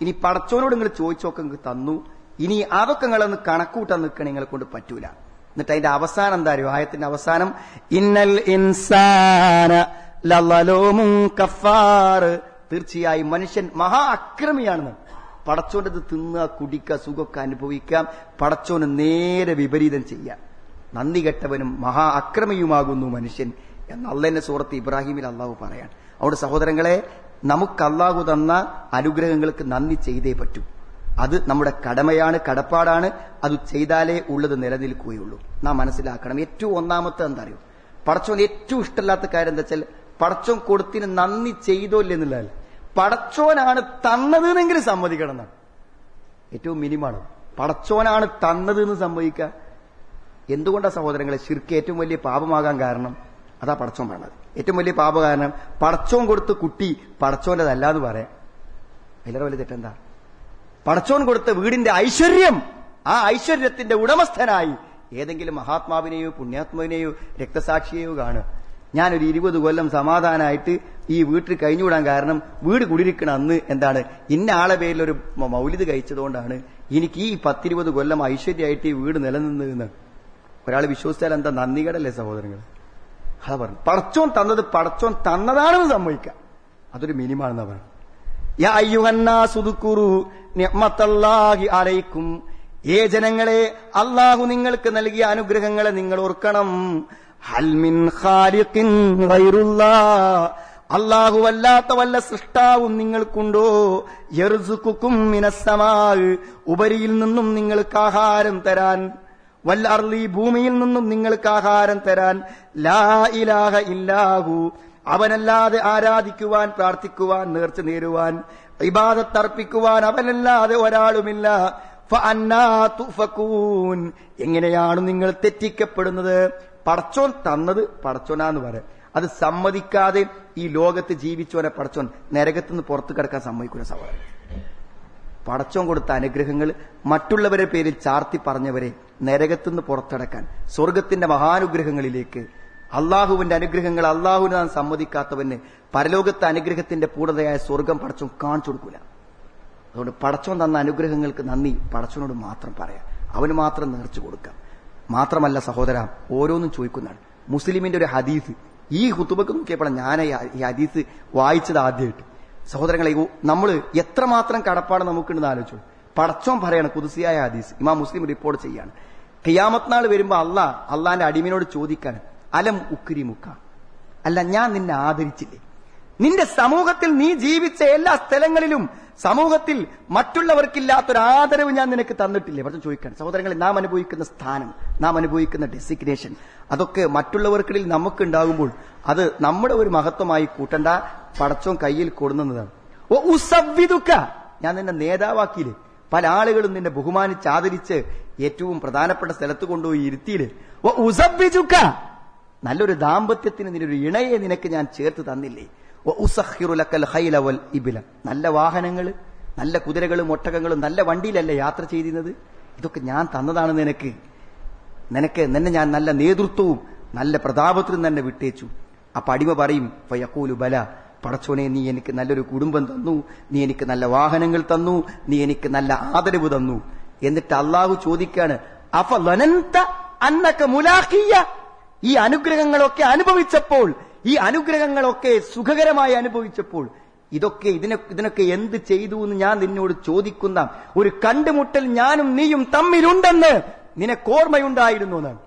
ഇനി പടച്ചോനോട് നിങ്ങൾ ചോദിച്ചൊക്കെ നിങ്ങൾക്ക് തന്നു. ഇനി അതൊക്കെ നിങ്ങളൊന്ന് കണക്കൂട്ടാൻ നിൽക്കണേ നിങ്ങളെ കൊണ്ട് പറ്റൂല. എന്നിട്ട് അതിന്റെ അവസാനം എന്താ അറിയോ ആയത്തിന്റെ അവസാനം? ഇന്നൽ ഇൻസാന ലളലൂമുൻ കഫാർ. തീർച്ചയായും മനുഷ്യൻ മഹാ അക്രമിയാണെന്ന്. പടച്ചോന്റെ തിന്നുക കുടിക്കുക സുഖമൊക്കെ അനുഭവിക്കാം പടച്ചോന് നേരെ വിപരീതം ചെയ്യാം നന്ദി കെട്ടവനും മഹാ അക്രമിയുമാകുന്നു മനുഷ്യൻ എന്ന് അള്ളന്റെ സൂറത്ത് ഇബ്രാഹിമിൽ അള്ളാഹു പറയാൻ അവിടെ സഹോദരങ്ങളെ നമുക്ക് അള്ളാഹു തന്ന അനുഗ്രഹങ്ങൾക്ക് നന്ദി ചെയ്തേ പറ്റൂ. അത് നമ്മുടെ കടമയാണ് കടപ്പാടാണ്. അത് ചെയ്താലേ ഉള്ളത് നിലനിൽക്കുകയുള്ളൂ. നാം മനസ്സിലാക്കണം. ഏറ്റവും ഒന്നാമത്തെ എന്താ അറിയോ? പടച്ചോൻ ഏറ്റവും ഇഷ്ടമില്ലാത്ത കാര്യം എന്താ വെച്ചാൽ പടച്ചോൻ കൊടുത്തിന് നന്ദി ചെയ്തോ ഇല്ലെന്നുള്ളതല്ല. പടച്ചോനാണ് തന്നത് എന്നെങ്കിലും സമ്മതിക്കണം എന്നാണ്. ഏറ്റവും മിനിമാണ് പടച്ചോനാണ് തന്നത് എന്ന് സമ്മതിക്കുക എന്തുകൊണ്ടാ സഹോദരങ്ങളെ? ശിർക്ക് ഏറ്റവും വലിയ പാപമാകാൻ കാരണം അതാ പടച്ചോൻ പറഞ്ഞത്. ഏറ്റവും വലിയ പാപ കാരണം പടച്ചോൻ കൊടുത്ത കുട്ടി പടച്ചോന്റെതല്ല എന്ന് പറയാം. വലിയ വലിയ തെറ്റെന്താ? പടച്ചോൻ കൊടുത്ത വീടിന്റെ ഐശ്വര്യം ആ ഐശ്വര്യത്തിന്റെ ഉടമസ്ഥനായി ഏതെങ്കിലും മഹാത്മാവിനെയോ പുണ്യാത്മാവിനെയോ രക്തസാക്ഷിയെയോ കാണുക. ഞാനൊരു ഇരുപത് കൊല്ലം സമാധാനമായിട്ട് ഈ വീട്ടിൽ കഴിഞ്ഞുകൂടാൻ കാരണം വീട് കുടിയിരിക്കണ അന്ന് എന്താണ്. ഇന്ന ആളെ പേരിൽ ഒരു മൗലിത് കഴിച്ചതുകൊണ്ടാണ് എനിക്ക് ഈ പത്തിരുപത് കൊല്ലം ഐശ്വര്യമായിട്ട് ഈ വീട് നിലനിന്നതെന്ന് ഒരാൾ വിശ്വസിച്ചാൽ എന്താ നന്ദികടല്ലേ സഹോദരങ്ങൾ അതാ പറഞ്ഞു പടച്ചോൻ തന്നത് പടച്ചോൻ തന്നതാണെന്ന് സമ്മതിക്കാം. അതൊരു മിനിമാണെന്നാ പറഞ്ഞു ഏ ജനങ്ങളെ അള്ളാഹു നിങ്ങൾക്ക് നൽകിയ അനുഗ്രഹങ്ങളെ നിങ്ങൾ ഓർക്കണം. ഹൽ മിൻ ഖാലിഖിൻ ഗൈറുല്ലാ. അള്ളാഹു വല്ലാത്ത വല്ല സൃഷ്ടാവും നിങ്ങൾക്കുണ്ടോ? യർസുക്കും മിനസ്സമാ ഉപരിയിൽ നിന്നും നിങ്ങൾക്ക് ആഹാരം തരാൻ. വല്ല അർലി ഭൂമിയിൽ നിന്നും നിങ്ങൾക്ക് ആഹാരം തരാൻ. ലാ ഇലാഹ ഇല്ലാഹു. അവനല്ലാതെ ആരാധിക്കുവാൻ പ്രാർത്ഥിക്കുവാൻ നേർച്ച നേരുവാൻ ഇബാദത്തർപ്പിക്കുവാൻ അവനല്ലാതെ ഒരാളുമില്ല. എങ്ങനെയാണ് നിങ്ങൾ തെറ്റിക്കപ്പെടുന്നത്? പടച്ചോൻ തന്നത് പടച്ചോനാന്ന് പറയാം അത് സമ്മതിക്കാതെ ഈ ലോകത്ത് ജീവിച്ചവനെ പടച്ചോൻ നരകത്തുനിന്ന് പുറത്തു കിടക്കാൻ സമ്മതിക്കുന്ന സഹോദരൻ. പടച്ചോൻ കൊടുത്ത അനുഗ്രഹങ്ങൾ മറ്റുള്ളവരെ പേരിൽ ചാർത്തി പറഞ്ഞവരെ നരകത്തുനിന്ന് പുറത്തടക്കാൻ സ്വർഗത്തിന്റെ മഹാനുഗ്രഹങ്ങളിലേക്ക് അള്ളാഹുവിന്റെ അനുഗ്രഹങ്ങൾ അള്ളാഹുവിന് താൻ സമ്മതിക്കാത്തവന് പരലോകത്തെ അനുഗ്രഹത്തിന്റെ പൂർണതയായ സ്വർഗം പടച്ചോൻ കാണിച്ചു കൊടുക്കൂല. അതുകൊണ്ട് പടച്ചോൻ തന്ന അനുഗ്രഹങ്ങൾക്ക് നന്ദി. പടച്ചോനോട് മാത്രം പറയാം. അവന് മാത്രം നേർച്ചു കൊടുക്കാം. മാത്രമല്ല സഹോദര ഓരോന്നും ചോദിക്കുന്നതാണ്. മുസ്ലിമിന്റെ ഒരു ഹദീസ്. ഈ ഹുത്തുബക്ക് നോക്കിയപ്പോഴാണ് ഞാൻ ഈ ഹദീസ് വായിച്ചത് ആദ്യമായിട്ട്. സഹോദരങ്ങളെ നമ്മൾ എത്രമാത്രം കടപ്പാട് നമുക്കുണ്ടെന്ന് ആലോചിച്ചു. പടച്ചോൻ പറയാണ് കുതിസിയായ ഹദീസ്. ഇമാ മുസ്ലിം റിപ്പോർട്ട് ചെയ്യാണ്. ഖിയാമത്ത് നാൾ വരുമ്പോൾ അള്ളാ അള്ളാന്റെ അടിമിനോട് ചോദിക്കാൻ അലം ഉക്കിരി മുക്ക അല്ല ഞാൻ നിന്നെ ആദരിച്ചില്ലേ? നിന്റെ സമൂഹത്തിൽ നീ ജീവിച്ച എല്ലാ സ്ഥലങ്ങളിലും സമൂഹത്തിൽ മറ്റുള്ളവർക്കില്ലാത്തൊരു ആദരവ് ഞാൻ നിനക്ക് തന്നിട്ടില്ലേ? പറഞ്ഞു ചോദിക്കാൻ സഹോദരങ്ങളെ നാം അനുഭവിക്കുന്ന സ്ഥാനം നാം അനുഭവിക്കുന്ന ഡെസിഗ്നേഷൻ അതൊക്കെ മറ്റുള്ളവർക്കിടയിൽ നമുക്ക് ഉണ്ടാകുമ്പോൾ അത് നമ്മുടെ ഒരു മഹത്വമായി കൂട്ടണ്ട പടച്ചോൻ കയ്യിൽ കൊടുന്നതാണ് ഓ ഉസവ്വിതുക്ക ഞാൻ നിന്നെ നേതാവാക്കിയില്ലേ? പല ആളുകളും നിന്നെ ബഹുമാനിച്ച് ആദരിച്ച് ഏറ്റവും പ്രധാനപ്പെട്ട സ്ഥലത്ത് കൊണ്ടുപോയി ഇരുത്തിയില്ലേ? ഓ ഉസവ്വിജുക്ക നല്ലൊരു ദാമ്പത്യത്തിന് നിന്നൊരു ഇണയെ നിനക്ക് ഞാൻ ചേർത്ത് തന്നില്ലേ? നല്ല വാഹനങ്ങൾ നല്ല കുതിരകളും ഒട്ടകങ്ങളും നല്ല വണ്ടിയിലല്ലേ യാത്ര ചെയ്തിരുന്നത്? ഇതൊക്കെ ഞാൻ തന്നതാണ് നിനക്ക്. നിനക്ക് നിന്നെ ഞാൻ നല്ല നേതൃത്വവും നല്ല പ്രതാപത്തിനും തന്നെ വിട്ടേച്ചു. അപ്പൊ അടിമ പറയും വയക്കൂലു ബല. പടച്ചോനെ നീ എനിക്ക് നല്ലൊരു കുടുംബം തന്നു നീ എനിക്ക് നല്ല വാഹനങ്ങൾ തന്നു നീ എനിക്ക് നല്ല ആദരവ് തന്നു. എന്നിട്ട് അള്ളാഹു ചോദിക്കാണ് അഫ ലനന്ത അന്നക്ക മുലാഖിയ? ഈ അനുഗ്രഹങ്ങളൊക്കെ അനുഭവിച്ചപ്പോൾ ഈ അനുഗ്രഹങ്ങളൊക്കെ സുഖകരമായി അനുഭവിച്ചപ്പോൾ ഇതൊക്കെ ഇതിനെ ഇതിനൊക്കെ എന്ത് ചെയ്തു എന്ന് ഞാൻ നിന്നോട് ചോദിക്കുന്ന ഒരു കണ്ടുമുട്ടൽ ഞാനും നീയും തമ്മിലുണ്ടെന്ന് നിനക്ക് ഓർമ്മയുണ്ടായിരുന്നു എന്നാണ്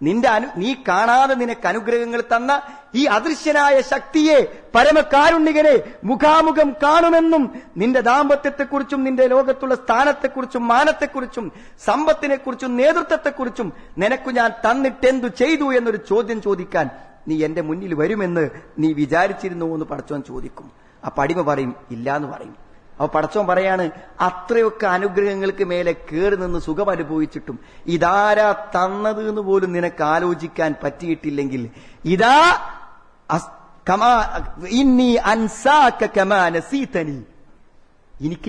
നിന്റെ അനു നീ കാണാതെ നിനക്ക് അനുഗ്രഹങ്ങൾ തന്ന ഈ അദൃശ്യനായ ശക്തിയെ പരമകാരുണ്യകനെ മുഖാമുഖം കാണുമെന്നും നിന്റെ ദാമ്പത്യത്തെക്കുറിച്ചും നിന്റെ ലോകത്തുള്ള സ്ഥാനത്തെക്കുറിച്ചും മാനത്തെക്കുറിച്ചും സമ്പത്തിനെക്കുറിച്ചും നേതൃത്വത്തെക്കുറിച്ചും നിനക്കു ഞാൻ തന്നിട്ടെന്തു ചെയ്തു എന്നൊരു ചോദ്യം ചോദിക്കാൻ നീ എന്റെ മുന്നിൽ വരുമെന്ന് നീ വിചാരിച്ചിരുന്നു എന്ന് പടച്ചോൻ ചോദിക്കും. ആ പടിമ പറയും ഇല്ല എന്ന് പറയും. അപ്പൊ പടച്ചോൻ പറയാണ് അത്രയൊക്കെ അനുഗ്രഹങ്ങൾക്ക് മേലെ കേറി നിന്ന് സുഖം അനുഭവിച്ചിട്ടും ഇതാരാ തന്നത് എന്ന് പോലും നിനക്ക് ആലോചിക്കാൻ പറ്റിയിട്ടില്ലെങ്കിൽ ഇതാ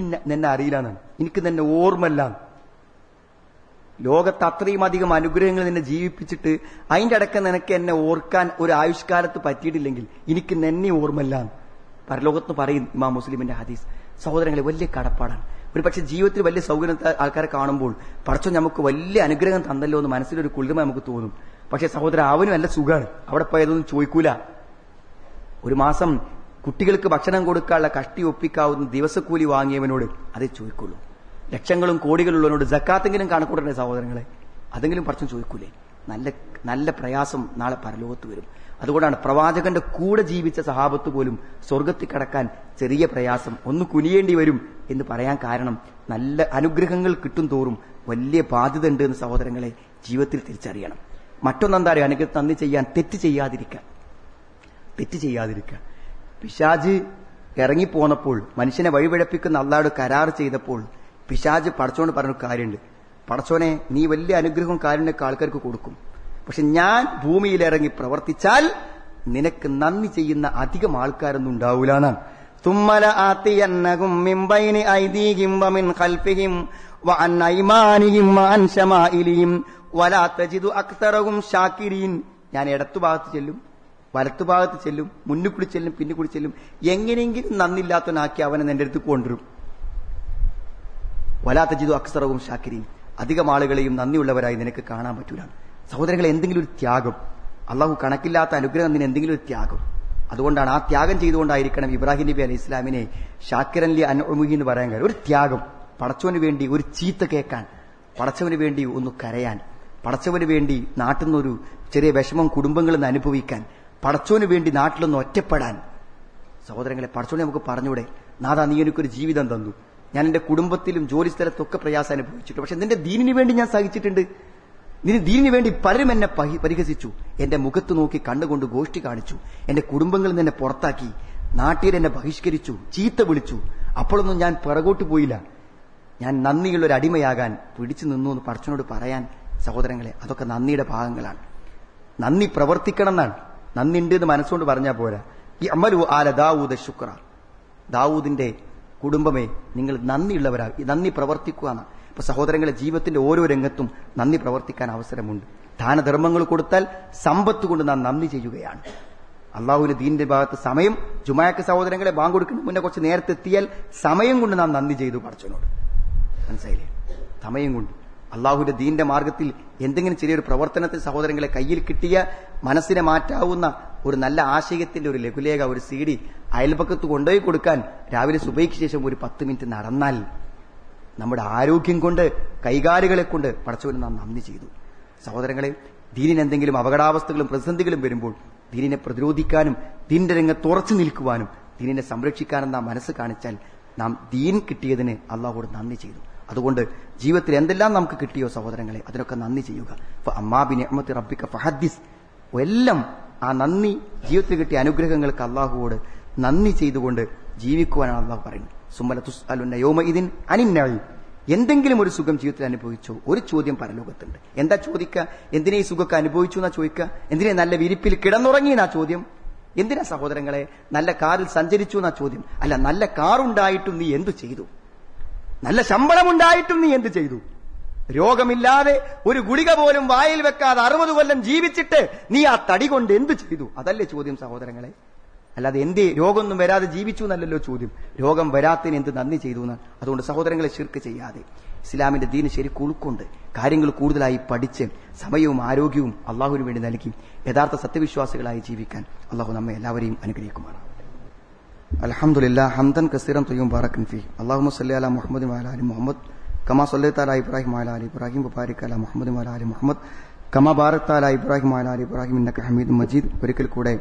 ന- നിന്നെ അറിയില്ലാന്നാണ്. എനിക്ക് നിന്നെ ഓർമ്മല്ല ലോകത്ത് അത്രയും അധികം അനുഗ്രഹങ്ങൾ നിന്നെ ജീവിപ്പിച്ചിട്ട് അതിന്റെ അടക്കം നിനക്ക് എന്നെ ഓർക്കാൻ ഒരു ആയുഷ്കാലത്ത് പറ്റിയിട്ടില്ലെങ്കിൽ എനിക്ക് നിന്നെ ഓർമ്മല്ല പരലോകത്ത് പറയും ഇമാ മുസ്ലിമിന്റെ ഹദീസ്. സഹോദരങ്ങളെ വലിയ കടപ്പാടാണ്. ഒരു പക്ഷെ ജീവിതത്തിൽ വലിയ സൗകര്യം ആൾക്കാരെ കാണുമ്പോൾ പടച്ചോ നമുക്ക് വലിയ അനുഗ്രഹം തന്നല്ലോ എന്ന് മനസ്സിലൊരു കുളിർമ നമുക്ക് തോന്നും. പക്ഷെ സഹോദര അവനും നല്ല സുഖമാണ് അവിടെ പോയതൊന്നും ചോദിക്കൂല. ഒരു മാസം കുട്ടികൾക്ക് ഭക്ഷണം കൊടുക്കാനുള്ള കഷ്ടി ഒപ്പിക്കാവുന്ന ദിവസക്കൂലി വാങ്ങിയവനോട് അതേ ചോദിക്കുള്ളൂ. ലക്ഷങ്ങളും കോടികളുള്ളവനോട് ജക്കാത്തെങ്കിലും കണക്കൂടണ്ടേ സഹോദരങ്ങളെ? അതെങ്കിലും പറിച്ചും ചോദിക്കൂലേ? നല്ല നല്ല പ്രയാസം നാളെ പരലോകത്ത് വരും. അതുകൊണ്ടാണ് പ്രവാചകന്റെ കൂടെ ജീവിച്ച സഹാബത്ത് പോലും സ്വർഗത്തിൽ കടക്കാൻ ചെറിയ പ്രയാസം ഒന്ന് കുനിയേണ്ടി വരും എന്ന് പറയാൻ കാരണം നല്ല അനുഗ്രഹങ്ങൾ കിട്ടും തോറും വലിയ ബാധ്യത ഉണ്ട് എന്ന് സഹോദരങ്ങളെ ജീവിതത്തിൽ തിരിച്ചറിയണം. മറ്റൊന്നെന്താ അറിയാം? എനിക്ക് നന്ദി ചെയ്യാൻ തെറ്റ് ചെയ്യാതിരിക്കുക തെറ്റ് ചെയ്യാതിരിക്കുക പിശാജ് ഇറങ്ങിപ്പോന്നപ്പോൾ മനുഷ്യനെ വഴിപിഴപ്പിക്കുന്ന അള്ളാട് കരാർ ചെയ്തപ്പോൾ പിശാജ് പടച്ചോണ്ട് പറഞ്ഞൊരു കാര്യമുണ്ട് പടച്ചോനെ നീ വലിയ അനുഗ്രഹവും കാരുണ്യൊക്കെ ആൾക്കാർക്ക് കൊടുക്കും. പക്ഷെ ഞാൻ ഭൂമിയിലിറങ്ങി പ്രവർത്തിച്ചാൽ നിനക്ക് നന്ദി ചെയ്യുന്ന അധികം ആൾക്കാരൊന്നും ഉണ്ടാവൂല എന്നാണ്. തുമ്മല ആത്തിയന്നകും മിമ്പൈനി ഞാൻ ഇടത്തുഭാഗത്ത് ചെല്ലും വലത്തുഭാഗത്ത് ചെല്ലും മുന്നിൽ കൂടി ചെല്ലും പിന്നിൽ കൂടി ചെല്ലും. എങ്ങനെയെങ്കിലും നന്ദില്ലാത്തവനാക്കി അവനെ നിന്റെ അടുത്ത് കൊണ്ടുവരും. വലാത്ത ജിതു അക്സറവും ഷാക്കിരി അധികം ആളുകളെയും നന്ദിയുള്ളവരായി നിനക്ക് കാണാൻ പറ്റൂല. സഹോദരങ്ങളെ എന്തെങ്കിലും ഒരു ത്യാഗം. അള്ളാഹു കണക്കില്ലാത്ത അനുഗ്രഹം നിന് എന്തെങ്കിലും ഒരു ത്യാഗം. അതുകൊണ്ടാണ് ആ ത്യാഗം ചെയ്തുകൊണ്ടായിരിക്കണം ഇബ്രാഹിം നബി അലൈഹി ഇസ്ലാമിനെ ഷാക്കിറൻലി അനുമുഖി എന്ന് പറയാൻ കാര്യം ഒരു ത്യാഗം. പടച്ചവന് വേണ്ടി ഒരു ചീത്ത കേൾക്കാൻ. പടച്ചവന് വേണ്ടി ഒന്ന് കരയാൻ. പടച്ചവന് വേണ്ടി നാട്ടിൽ നിന്നൊരു ചെറിയ വിഷമം കുടുംബങ്ങളിൽ നിന്ന് അനുഭവിക്കാൻ. പടച്ചവന് വേണ്ടി നാട്ടിലൊന്ന് ഒറ്റപ്പെടാൻ. സഹോദരങ്ങളെ പടച്ചോനെ നമുക്ക് പറഞ്ഞൂടെ നാഥാ നീ എനിക്കൊരു ജീവിതം തന്നു. ഞാൻ എന്റെ കുടുംബത്തിലും ജോലി സ്ഥലത്തൊക്കെ പ്രയാസം അനുഭവിച്ചിട്ടുണ്ട്. പക്ഷെ നിന്റെ ദീനിനു വേണ്ടി ഞാൻ സഹിച്ചിട്ടുണ്ട്. നിന്റെ ദീനിനു വേണ്ടി പലരും എന്നെ പരിഹസിച്ചു. എന്റെ മുഖത്ത് നോക്കി കണ്ണുകൊണ്ട് ഗോഷ്ടി കാണിച്ചു. എന്റെ കുടുംബങ്ങളിൽ നിന്നെ പുറത്താക്കി. നാട്ടിൽ എന്നെ ബഹിഷ്കരിച്ചു. ചീത്ത വിളിച്ചു. അപ്പോഴൊന്നും ഞാൻ പിറകോട്ട് പോയില്ല. ഞാൻ നന്ദിയുള്ള ഒരു അടിമയാകാൻ പിടിച്ചു നിന്നു എന്ന് പറച്ചനോട് പറയാൻ സഹോദരങ്ങളെ അതൊക്കെ നന്ദിയുടെ ഭാഗങ്ങളാണ്. നന്ദി പ്രവർത്തിക്കണം എന്നാണ് നന്ദി ഉണ്ട് എന്ന് മനസ്സുകൊണ്ട് പറഞ്ഞാൽ പോരാ. ഈ അമലു ആല ദാവൂദ് ശുക്ര. ദാവൂദിന്റെ കുടുംബമേ നിങ്ങൾ നന്ദിയുള്ളവരാ നന്ദി പ്രവർത്തിക്കുക എന്നാണ് ഇപ്പൊ സഹോദരങ്ങളെ ജീവിതത്തിന്റെ ഓരോ രംഗത്തും നന്ദി പ്രവർത്തിക്കാൻ അവസരമുണ്ട്. ദാനധർമ്മങ്ങൾ കൊടുത്താൽ സമ്പത്ത് കൊണ്ട് നാം നന്ദി ചെയ്യുകയാണ്. അള്ളാഹുവിന് ദീനിന്റെ ഭാഗത്ത് സമയം ജുമായക്ക് സഹോദരങ്ങളെ ബാങ്ക് കൊടുക്കുന്ന മുന്നേ കുറച്ച് നേരത്തെ എത്തിയാൽ സമയം കൊണ്ട് നാം നന്ദി ചെയ്തു പറച്ചനോട് മനസ്സിലായില്ലേ? സമയം കൊണ്ട്. അള്ളാഹുവിന്റെ ദീന്റെ മാർഗത്തിൽ എന്തെങ്കിലും ചെറിയൊരു പ്രവർത്തനത്തിൽ സഹോദരങ്ങളെ കയ്യിൽ കിട്ടിയ മനസ്സിനെ മാറ്റാവുന്ന ഒരു നല്ല ആശയത്തിന്റെ ഒരു ലഘുലേഖ ഒരു സി ഡി അയൽപക്കത്ത് കൊണ്ടുപോയി കൊടുക്കാൻ രാവിലെ സുബൈക്ക് ശേഷം ഒരു പത്ത് മിനിറ്റ് നടന്നാൽ നമ്മുടെ ആരോഗ്യം കൊണ്ട് കൈകാലുകളെ കൊണ്ട് പടച്ചവന് നാം നന്ദി ചെയ്തു. സഹോദരങ്ങളെ ദീനിന് എന്തെങ്കിലും അപകടാവസ്ഥകളും പ്രതിസന്ധികളും വരുമ്പോൾ ദീനിനെ പ്രതിരോധിക്കാനും ദീനിന്റെ രംഗത്ത് ഉറച്ചു നിൽക്കുവാനും ദീനിനെ സംരക്ഷിക്കാനും നാം മനസ്സ് കാണിച്ചാൽ നാം ദീൻ കിട്ടിയതിന് അള്ളാഹോട് നന്ദി ചെയ്തു. അതുകൊണ്ട് ജീവിതത്തിൽ എന്തെല്ലാം നമുക്ക് കിട്ടിയോ സഹോദരങ്ങളെ അതിനൊക്കെ നന്ദി ചെയ്യുക. അമ്മാബിൻ അഹമ്മദ് റബ്ബിക്ക ഫഹദ്ദിസ്. എല്ലാം ആ നന്ദി ജീവിതത്തിൽ കിട്ടിയ അനുഗ്രഹങ്ങൾക്ക് അള്ളാഹുവോട് നന്ദി ചെയ്തുകൊണ്ട് ജീവിക്കുവാനാണ് അള്ളാഹു പറയുന്നത്. സുമല തുസ് അലുന്ന യോമ ഇതിൻ അനിന്നായി എന്തെങ്കിലും ഒരു സുഖം ജീവിതത്തിൽ അനുഭവിച്ചോ ഒരു ചോദ്യം പരലോകത്തുണ്ട്. എന്താ ചോദിക്കുക? എന്തിനാ ഈ സുഖമൊക്കെ അനുഭവിച്ചു എന്നാ ചോദിക്കുക? എന്തിനാ നല്ല വിരിപ്പിൽ കിടന്നുറങ്ങി എന്നാ ചോദ്യം? എന്തിനാ സഹോദരങ്ങളെ നല്ല കാറിൽ സഞ്ചരിച്ചു എന്നാ ചോദ്യം? അല്ല നല്ല കാറുണ്ടായിട്ടും നീ എന്തു ചെയ്തു? നല്ല ശമ്പളമുണ്ടായിട്ടും നീ എന്ത് ചെയ്തു? രോഗമില്ലാതെ ഒരു ഗുളിക പോലും വായിൽ വെക്കാതെ അറുപത് കൊല്ലം ജീവിച്ചിട്ട് നീ ആ തടി കൊണ്ട് എന്ത് ചെയ്തു? അതല്ലേ ചോദ്യം സഹോദരങ്ങളെ. അല്ലാതെ എന്ത് രോഗമൊന്നും വരാതെ ജീവിച്ചു എന്നല്ലല്ലോ ചോദ്യം. രോഗം വരാത്തതിന് എന്ത് നന്ദി ചെയ്തു എന്ന്? അതുകൊണ്ട് സഹോദരങ്ങളെ ശിർക്ക് ചെയ്യാതെ. ഇസ്ലാമിന്റെ ദീന് ശരിക്കും ഉൾക്കൊണ്ട് കാര്യങ്ങൾ കൂടുതലായി പഠിച്ച് സമയവും ആരോഗ്യവും അള്ളാഹുവിന് വേണ്ടി നൽകി യഥാർത്ഥ സത്യവിശ്വാസികളായി ജീവിക്കാൻ അള്ളാഹു നമ്മെ എല്ലാവരെയും അനുഗ്രഹിക്കുമാറാണ്. الحمد لله حمدا كثيرا طيبا مباركا فيه اللهم صل على محمد وعلى ال محمد كما صليت على ابراهيم وعلى ال ابراهيم وبارك على محمد وعلى ال محمد കമ ബാറത്താല ഇബ്രാഹിം ആലാൽ ഇബ്രാഹിം ഇന്നക്ക ഹമീദ് മജീദ് ഒരിക്കൽ കൂടെ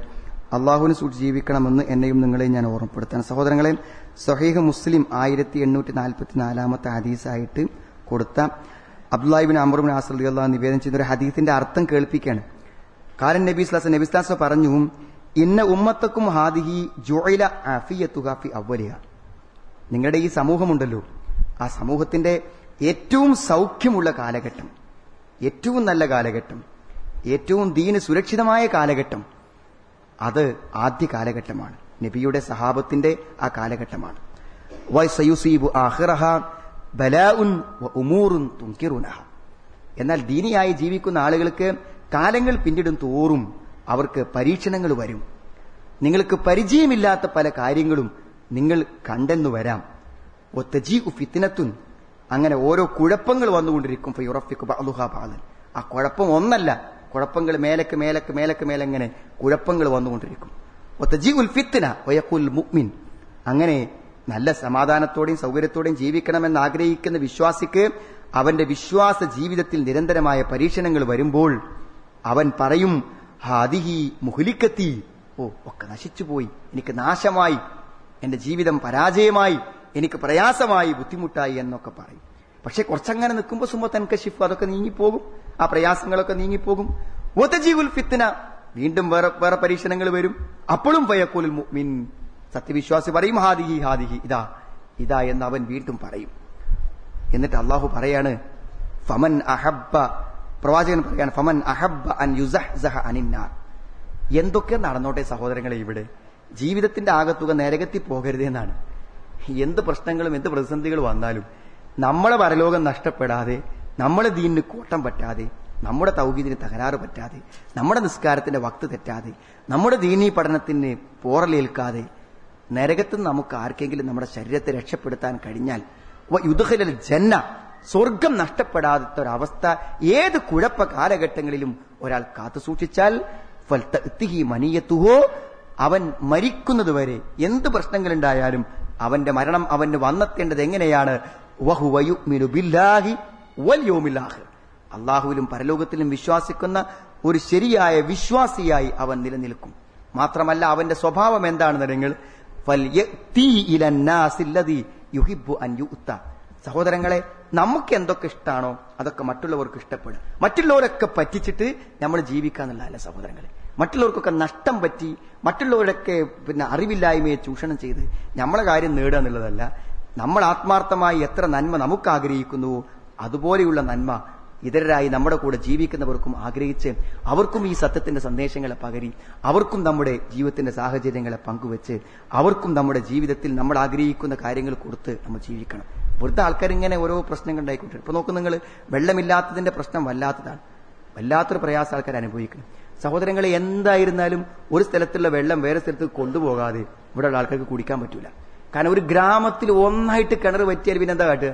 അള്ളാഹുവിനെ സൂക്ഷിച്ച് ജീവിക്കണമെന്ന് എന്നെയും നിങ്ങളെയും ഞാൻ ഓർമ്മപ്പെടുത്താൻ സഹോദരങ്ങളെ സഹീഹ് മുസ്ലിം ആയിരത്തി എണ്ണൂറ്റി നാൽപ്പത്തി നാലാമത്തെ ഹദീസായിട്ട് കൊടുത്ത അബ്ദുല്ലാഹിബിൻ അമറുബിൻ ആസർ അള്ളാഹ് നിവേദനം ചെയ്യുന്ന ഒരു ഹദീസിന്റെ അർത്ഥം കേൾപ്പിക്കുകയാണ് കാരൻ നബി സ്ലാസ് നബി സ്ലാസ് പറഞ്ഞു ഇന്ന ഉമ്മത്തക്കും ഹാദിഹി ജോയില അഫിയത്തുഹാഫി അവലിയ നിങ്ങളുടെ ഈ സമൂഹമുണ്ടല്ലോ. ആ സമൂഹത്തിന്റെ ഏറ്റവും സൗഖ്യമുള്ള കാലഘട്ടം ഏറ്റവും നല്ല കാലഘട്ടം ഏറ്റവും ദീന് സുരക്ഷിതമായ കാലഘട്ടം അത് ആദ്യ കാലഘട്ടമാണ്. നബിയുടെ സഹാബത്തിന്റെ ആ കാലഘട്ടമാണ്. ആഹിറഹ ബലാഉൻ എന്നാൽ ദീനിയായി ജീവിക്കുന്ന ആളുകൾക്ക് കാലങ്ങൾ പിന്നിടും തോറും അവർക്ക് പരീക്ഷണങ്ങൾ വരും. നിങ്ങൾക്ക് പരിചയമില്ലാത്ത പല കാര്യങ്ങളും നിങ്ങൾ കണ്ടെന്നു വരാം. ഒത്തജി ഫിത്തിനത്തുൻ അങ്ങനെ ഓരോ കുഴപ്പങ്ങൾ വന്നുകൊണ്ടിരിക്കും. ഫയുറഫിക്കു ബഅ്ദുഹ ബഅ്ദൻ. ആ കുഴപ്പം ഒന്നല്ല. കുഴപ്പങ്ങൾ മേലക്ക് മേലക്ക് മേലക്ക് മേലെങ്ങനെ കുഴപ്പങ്ങൾ വന്നുകൊണ്ടിരിക്കും. ഒത്തജി ഉൽ ഫിത്തിന മുക്മിൻ അങ്ങനെ നല്ല സമാധാനത്തോടെയും സൗകര്യത്തോടെയും ജീവിക്കണമെന്ന് ആഗ്രഹിക്കുന്ന വിശ്വാസിക്ക് അവന്റെ വിശ്വാസ ജീവിതത്തിൽ നിരന്തരമായ പരീക്ഷണങ്ങൾ വരുമ്പോൾ അവൻ പറയും ഹാദിഹി മുഹുലിക്കത്തി. ഓ ഒക്കെ നശിച്ചുപോയി. എനിക്ക് നാശമായി. എന്റെ ജീവിതം പരാജയമായി. എനിക്ക് പ്രയാസമായി ബുദ്ധിമുട്ടായി എന്നൊക്കെ പറയും. പക്ഷെ കുറച്ചങ്ങനെ നിൽക്കുമ്പോൾ സുമ്പോ തനിക്ക് ഷിഫ് അതൊക്കെ നീങ്ങിപ്പോകും. ആ പ്രയാസങ്ങളൊക്കെ നീങ്ങിപ്പോകും. ഒത്തജീവുൽ ഫിത്തിന വീണ്ടും വേറെ വേറെ പരീക്ഷണങ്ങൾ വരും. അപ്പോഴും ഫയക്കുൽ മുഅ്മിൻ. സത്യവിശ്വാസി പറയും ഹാദിഹി ഹാദിഹി ഇതാ ഇതാ എന്ന് അവൻ വീണ്ടും പറയും. എന്നിട്ട് അള്ളാഹു പറയാണ് ഫമൻ അഹബ്ബ പ്രവാചകൻ പറയാണ് ഫമൻ അഹബ് അൻ യുസഹ്സഹ അനിന്നാർ. എന്തൊക്കെ നടന്നോട്ടെ സഹോദരങ്ങളെ ഇവിടെ? ജീവിതത്തിന്റെ ആകത്തുക നരകത്തിൽ പോകരുത് എന്നാണ്. എന്ത് പ്രശ്നങ്ങളും എന്ത് പ്രതിസന്ധികൾ വന്നാലും നമ്മളെ പരലോകം നഷ്ടപ്പെടാതെ നമ്മളെ ദീനിന് കൂട്ടം പറ്റാതെ നമ്മുടെ തൗഹീദിന് തകരാറ് പറ്റാതെ നമ്മുടെ നിസ്കാരത്തിന്റെ വക്ത് തെറ്റാതെ നമ്മുടെ ദീനീ പഠനത്തിന് പോറലേൽക്കാതെ നരകത്തിൽ നമുക്ക് ആർക്കെങ്കിലും നമ്മുടെ ശരീരത്തെ രക്ഷപ്പെടുത്താൻ കഴിഞ്ഞാൽ യുദ്ധ ജന്ന സ്വർഗം നഷ്ടപ്പെടാത്ത ഒരവസ്ഥ ഏത് കുഴപ്പ കാലഘട്ടങ്ങളിലും ഒരാൾ കാത്തു സൂക്ഷിച്ചാൽ മനീയത്തുഹോ അവൻ മരിക്കുന്നതുവരെ എന്ത് പ്രശ്നങ്ങളുണ്ടായാലും അവന്റെ മരണം അവന് വന്നെത്തേണ്ടത് എങ്ങനെയാണ്? അള്ളാഹുവിലും പരലോകത്തിലും വിശ്വാസിക്കുന്ന ഒരു ശരിയായ വിശ്വാസിയായി അവൻ നിലനിൽക്കും. മാത്രമല്ല അവന്റെ സ്വഭാവം എന്താണെന്നുണ്ടെങ്കിൽ സഹോദരങ്ങളെ നമുക്ക് എന്തൊക്കെ ഇഷ്ടമാണോ അതൊക്കെ മറ്റുള്ളവർക്ക് ഇഷ്ടപ്പെടും. മറ്റുള്ളവരൊക്കെ പറ്റിച്ചിട്ട് നമ്മൾ ജീവിക്കാന്നുള്ളതല്ല സഹോദരങ്ങളെ. മറ്റുള്ളവർക്കൊക്കെ നഷ്ടം പറ്റി മറ്റുള്ളവരൊക്കെ പിന്നെ അറിവില്ലായ്മയെ ചൂഷണം ചെയ്ത് നമ്മളെ കാര്യം നേടുക എന്നുള്ളതല്ല നമ്മൾ ആത്മാർത്ഥമായി എത്ര നന്മ നമുക്ക് ആഗ്രഹിക്കുന്നുവോ അതുപോലെയുള്ള നന്മ ഇതരരായി നമ്മുടെ കൂടെ ജീവിക്കുന്നവർക്കും ആഗ്രഹിച്ച് അവർക്കും ഈ സത്യത്തിന്റെ സന്ദേശങ്ങളെ പകരി അവർക്കും നമ്മുടെ ജീവിതത്തിന്റെ സാഹചര്യങ്ങളെ പങ്കുവെച്ച് അവർക്കും നമ്മുടെ ജീവിതത്തിൽ നമ്മൾ ആഗ്രഹിക്കുന്ന കാര്യങ്ങൾ കൊടുത്ത് നമ്മൾ ജീവിക്കണം. വെറുതെ ആൾക്കാരിങ്ങനെ ഓരോ പ്രശ്നങ്ങൾ ഉണ്ടായിക്കൊണ്ടിരിക്കും. ഇപ്പൊ നോക്കും നിങ്ങൾ വെള്ളമില്ലാത്തതിന്റെ പ്രശ്നം വല്ലാത്തതാണ്. വല്ലാത്തൊരു പ്രയാസം ആൾക്കാർ അനുഭവിക്കണം. സഹോദരങ്ങളെ എന്തായിരുന്നാലും ഒരു സ്ഥലത്തുള്ള വെള്ളം വേറെ സ്ഥലത്ത് കൊണ്ടുപോകാതെ ഇവിടെയുള്ള ആൾക്കാർക്ക് കുടിക്കാൻ പറ്റൂല. കാരണം ഒരു ഗ്രാമത്തിൽ ഒന്നായിട്ട് കിണർ പറ്റിയാൽ പിന്നെ എന്താ കാട്ടുക?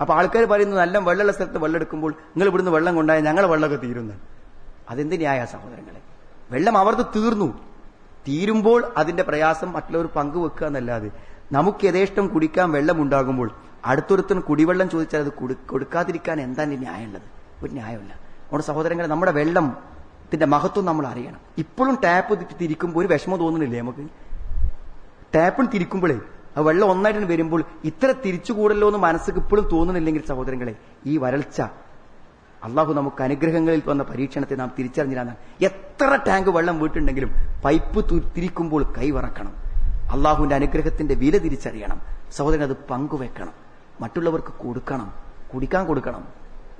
അപ്പൊ ആൾക്കാർ പറയുന്നു നല്ല വെള്ളമുള്ള സ്ഥലത്ത് വെള്ളം എടുക്കുമ്പോൾ നിങ്ങൾ ഇവിടുന്ന് വെള്ളം കൊണ്ടായാൽ ഞങ്ങൾ വെള്ളമൊക്കെ തീരുന്നു. അതെന്ത് ന്യായ സഹോദരങ്ങളെ? വെള്ളം അവർക്ക് തീർന്നു. തീരുമ്പോൾ അതിന്റെ പ്രയാസം മറ്റുള്ളവർ പങ്കുവെക്കുക എന്നല്ലാതെ നമുക്ക് യഥേഷ്ടം കുടിക്കാൻ വെള്ളം അടുത്തൊരുത്തന് കുടിവെള്ളം ചോദിച്ചാൽ അത് കൊടുക്കാതിരിക്കാൻ എന്താണ് ന്യായമുള്ളത്? ഒരു ന്യായമില്ല നമ്മുടെ സഹോദരങ്ങളെ നമ്മുടെ വെള്ളത്തിന്റെ മഹത്വം നമ്മൾ അറിയണം. ഇപ്പോഴും ടാപ്പ് തിരിക്കുമ്പോൾ ഒരു വിഷമം തോന്നുന്നില്ലേ നമുക്ക്? ടാപ്പിൽ തിരിക്കുമ്പോഴേ ആ വെള്ളം ഒന്നായിട്ട് വരുമ്പോൾ ഇത്ര തിരിച്ചുകൂടല്ലോ എന്ന് മനസ്സിക്ക് ഇപ്പോഴും തോന്നുന്നില്ലെങ്കിൽ സഹോദരങ്ങളെ ഈ വരൾച്ച അള്ളാഹു നമുക്ക് അനുഗ്രഹങ്ങളിൽ വന്ന പരീക്ഷണത്തെ നാം തിരിച്ചറിഞ്ഞില്ല എത്ര ടാങ്ക് വെള്ളം വീട്ടുണ്ടെങ്കിലും പൈപ്പ് തിരിക്കുമ്പോൾ കൈവറക്കണം അള്ളാഹുവിന്റെ അനുഗ്രഹത്തിന്റെ വില തിരിച്ചറിയണം. സഹോദരൻ അത് പങ്കുവെക്കണം. മറ്റുള്ളവർക്ക് കൊടുക്കണം. കുടിക്കാൻ കൊടുക്കണം.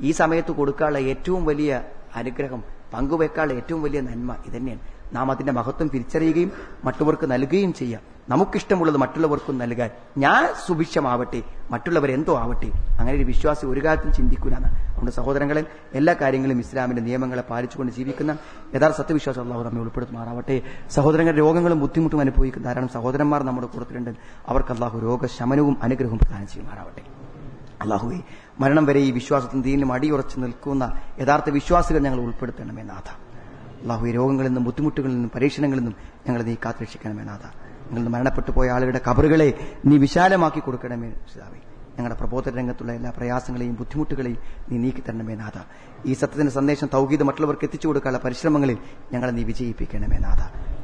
ഈ സമയത്ത് കൊടുക്കാനുള്ള ഏറ്റവും വലിയ അനുഗ്രഹം പങ്കുവെക്കാനുള്ള ഏറ്റവും വലിയ നന്മ ഇതന്നെയാണ്. നാം അതിന്റെ മഹത്വം തിരിച്ചറിയുകയും മറ്റുള്ളവർക്ക് നൽകുകയും ചെയ്യാം. നമുക്കിഷ്ടമുള്ളത് മറ്റുള്ളവർക്കും നൽകാൻ. ഞാൻ സുഭിക്ഷമാവട്ടെ മറ്റുള്ളവരെന്തോ ആവട്ടെ. അങ്ങനെ ഒരു വിശ്വാസി ഒരു കാലത്തും ചിന്തിക്കൂലാണ് അതുകൊണ്ട് സഹോദരങ്ങളിൽ എല്ലാ കാര്യങ്ങളും ഇസ്ലാമിന്റെ നിയമങ്ങളെ പാലിച്ചുകൊണ്ട് ജീവിക്കുന്ന യഥാർത്ഥ സത്യവിശ്വാസം അള്ളാഹു നമ്മെ ഉൾപ്പെടുത്തുമാറാവട്ടെ സഹോദരങ്ങളുടെ രോഗങ്ങളും ബുദ്ധിമുട്ടും അനുഭവിക്കുന്ന ധാരാളം സഹോദരന്മാർ നമ്മുടെ കൂട്ടത്തിലുണ്ട്. അവർക്ക് അള്ളാഹു രോഗശമനവും അനുഗ്രഹവും പ്രദാനം ചെയ്യുമാറാവട്ടെ അള്ളാഹുവെ മരണം വരെ ഈ വിശ്വാസത്തിന് ദീനിലും അടിയുറച്ചു നിൽക്കുന്ന യഥാർത്ഥ വിശ്വാസികൾ ഞങ്ങൾ ഉൾപ്പെടുത്തണമേ നാഥ. അള്ളാഹു രോഗങ്ങളിൽ നിന്നും ബുദ്ധിമുട്ടുകളിൽ നിന്നും പരീക്ഷണങ്ങളിൽ നിന്നും ഞങ്ങൾ നീ കാത്തുരക്ഷിക്കണമേ നാഥ. ഞങ്ങൾ മരണപ്പെട്ടു പോയ ആളുകളുടെ കബറുകളെ നീ വിശാലമാക്കി കൊടുക്കണമേ പിതാവേ. ഞങ്ങളുടെ പ്രബോധന രംഗത്തുള്ള എല്ലാ പ്രയാസങ്ങളെയും ബുദ്ധിമുട്ടുകളെയും നീ നീക്കി തരണമേ നാഥ. ഈ സത്യത്തിന്റെ സന്ദേശം തൗഹീദ് മറ്റുള്ളവർക്ക് എത്തിച്ചു കൊടുക്കാനുള്ള പരിശ്രമങ്ങളിൽ ഞങ്ങളെ നീ വിജയിപ്പിക്കണമേ നാഥ.